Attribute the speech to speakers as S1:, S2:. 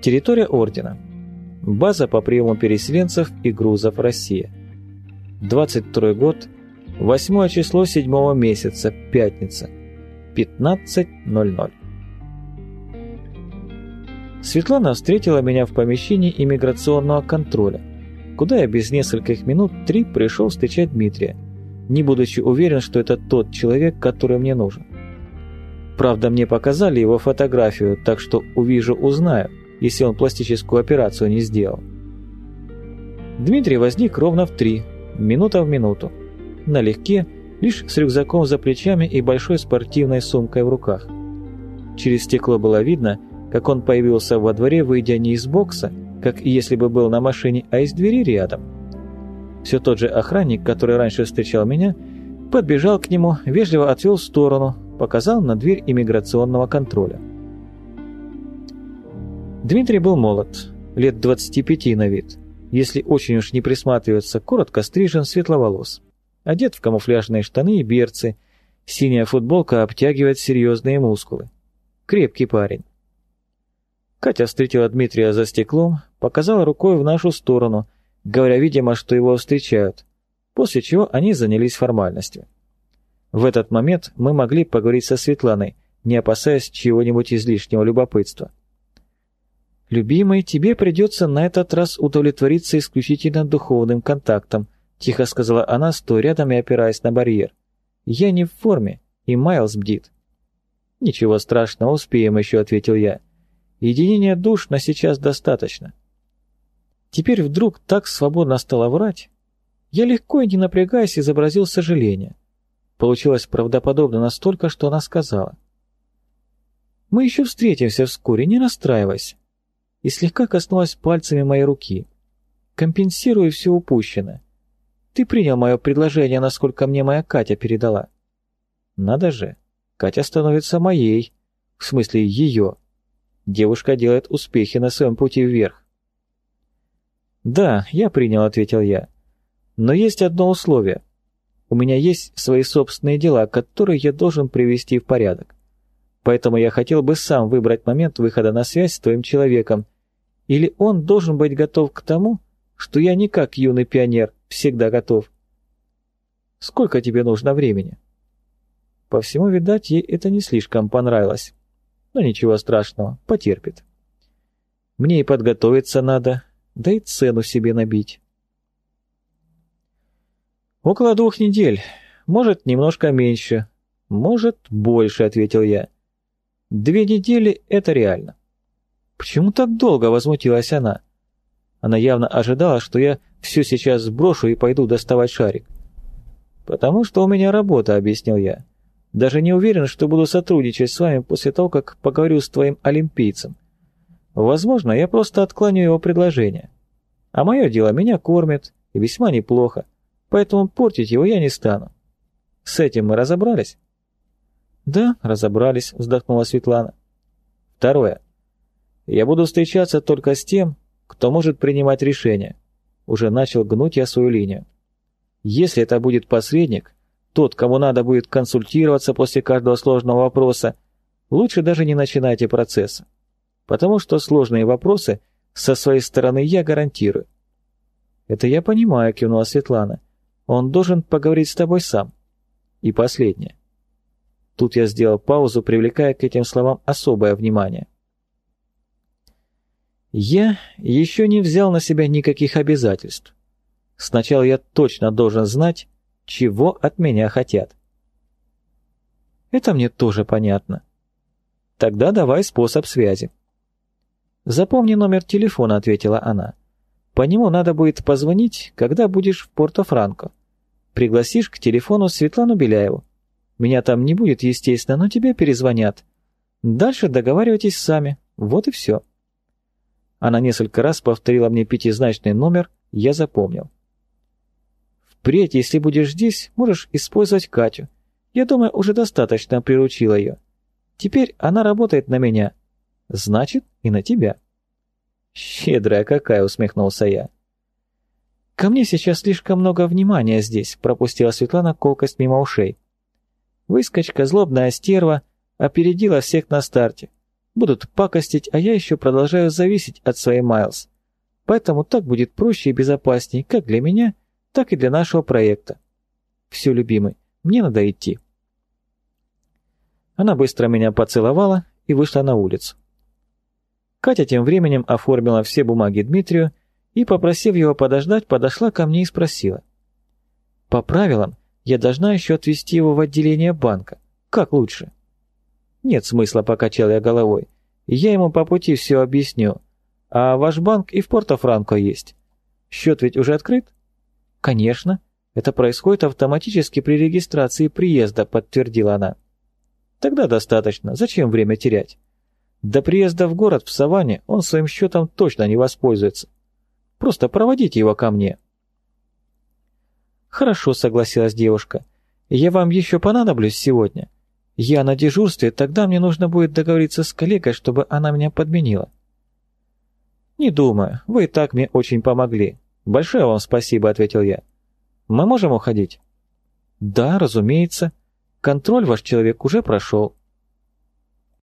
S1: Территория Ордена. База по приему переселенцев и грузов Россия. 22 год, 8 число 7 месяца, пятница, 15.00. Светлана встретила меня в помещении иммиграционного контроля, куда я без нескольких минут три пришел встречать Дмитрия, не будучи уверен, что это тот человек, который мне нужен. Правда, мне показали его фотографию, так что увижу, узнаю, если он пластическую операцию не сделал. Дмитрий возник ровно в три, минута в минуту. Налегке, лишь с рюкзаком за плечами и большой спортивной сумкой в руках. Через стекло было видно, как он появился во дворе, выйдя не из бокса, как если бы был на машине, а из двери рядом. Все тот же охранник, который раньше встречал меня, подбежал к нему, вежливо отвел в сторону, показал на дверь иммиграционного контроля. Дмитрий был молод, лет 25 на вид, если очень уж не присматриваться, коротко стрижен, светловолос. Одет в камуфляжные штаны и берцы, синяя футболка обтягивает серьезные мускулы. Крепкий парень. Катя встретила Дмитрия за стеклом, показала рукой в нашу сторону, говоря, видимо, что его встречают, после чего они занялись формальностью. В этот момент мы могли поговорить со Светланой, не опасаясь чего-нибудь излишнего любопытства. «Любимый, тебе придется на этот раз удовлетвориться исключительно духовным контактом», тихо сказала она, стоя рядом и опираясь на барьер. «Я не в форме, и Майлз бдит». «Ничего страшного, успеем еще», — ответил я. «Единения душ на сейчас достаточно». Теперь вдруг так свободно стало врать. Я легко и не напрягаясь изобразил сожаление. Получилось правдоподобно настолько, что она сказала. «Мы еще встретимся вскоре, не расстраивайся и слегка коснулась пальцами моей руки. «Компенсирую все упущенное. Ты принял мое предложение, насколько мне моя Катя передала». «Надо же, Катя становится моей, в смысле ее. Девушка делает успехи на своем пути вверх». «Да, я принял», — ответил я. «Но есть одно условие. У меня есть свои собственные дела, которые я должен привести в порядок. Поэтому я хотел бы сам выбрать момент выхода на связь с твоим человеком. Или он должен быть готов к тому, что я не как юный пионер, всегда готов. Сколько тебе нужно времени? По всему, видать, ей это не слишком понравилось. Но ничего страшного, потерпит. Мне и подготовиться надо, да и цену себе набить. Около двух недель, может, немножко меньше, может, больше, ответил я. Две недели — это реально. Почему так долго возмутилась она? Она явно ожидала, что я все сейчас сброшу и пойду доставать шарик. «Потому что у меня работа», — объяснил я. «Даже не уверен, что буду сотрудничать с вами после того, как поговорю с твоим олимпийцем. Возможно, я просто отклоню его предложение. А мое дело меня кормит, и весьма неплохо, поэтому портить его я не стану. С этим мы разобрались?» «Да, разобрались», — вздохнула Светлана. «Второе. Я буду встречаться только с тем, кто может принимать решения». Уже начал гнуть я свою линию. «Если это будет посредник, тот, кому надо будет консультироваться после каждого сложного вопроса, лучше даже не начинайте процесса, потому что сложные вопросы со своей стороны я гарантирую». «Это я понимаю», — кивнула Светлана. «Он должен поговорить с тобой сам». И последнее. Тут я сделал паузу, привлекая к этим словам особое внимание. Я еще не взял на себя никаких обязательств. Сначала я точно должен знать, чего от меня хотят. Это мне тоже понятно. Тогда давай способ связи. Запомни номер телефона, ответила она. По нему надо будет позвонить, когда будешь в Порто-Франко. Пригласишь к телефону Светлану Беляеву. Меня там не будет, естественно, но тебе перезвонят. Дальше договаривайтесь сами. Вот и все. Она несколько раз повторила мне пятизначный номер, я запомнил. Впредь, если будешь здесь, можешь использовать Катю. Я думаю, уже достаточно приручила ее. Теперь она работает на меня. Значит, и на тебя. Щедрая какая, усмехнулся я. Ко мне сейчас слишком много внимания здесь, пропустила Светлана колкость мимо ушей. Выскочка, злобная стерва, опередила всех на старте. Будут пакостить, а я еще продолжаю зависеть от своей Майлз. Поэтому так будет проще и безопаснее как для меня, так и для нашего проекта. Все, любимый, мне надо идти. Она быстро меня поцеловала и вышла на улицу. Катя тем временем оформила все бумаги Дмитрию и, попросив его подождать, подошла ко мне и спросила. «По правилам, я должна еще отвезти его в отделение банка. Как лучше?» «Нет смысла», — покачал я головой. «Я ему по пути все объясню. А ваш банк и в Порто-Франко есть. Счет ведь уже открыт?» «Конечно. Это происходит автоматически при регистрации приезда», — подтвердила она. «Тогда достаточно. Зачем время терять?» До приезда в город в Саванне он своим счетом точно не воспользуется. Просто проводите его ко мне». «Хорошо», — согласилась девушка. «Я вам еще понадоблюсь сегодня. Я на дежурстве, тогда мне нужно будет договориться с коллегой, чтобы она меня подменила». «Не думаю, вы и так мне очень помогли. Большое вам спасибо», — ответил я. «Мы можем уходить?» «Да, разумеется. Контроль ваш человек уже прошел.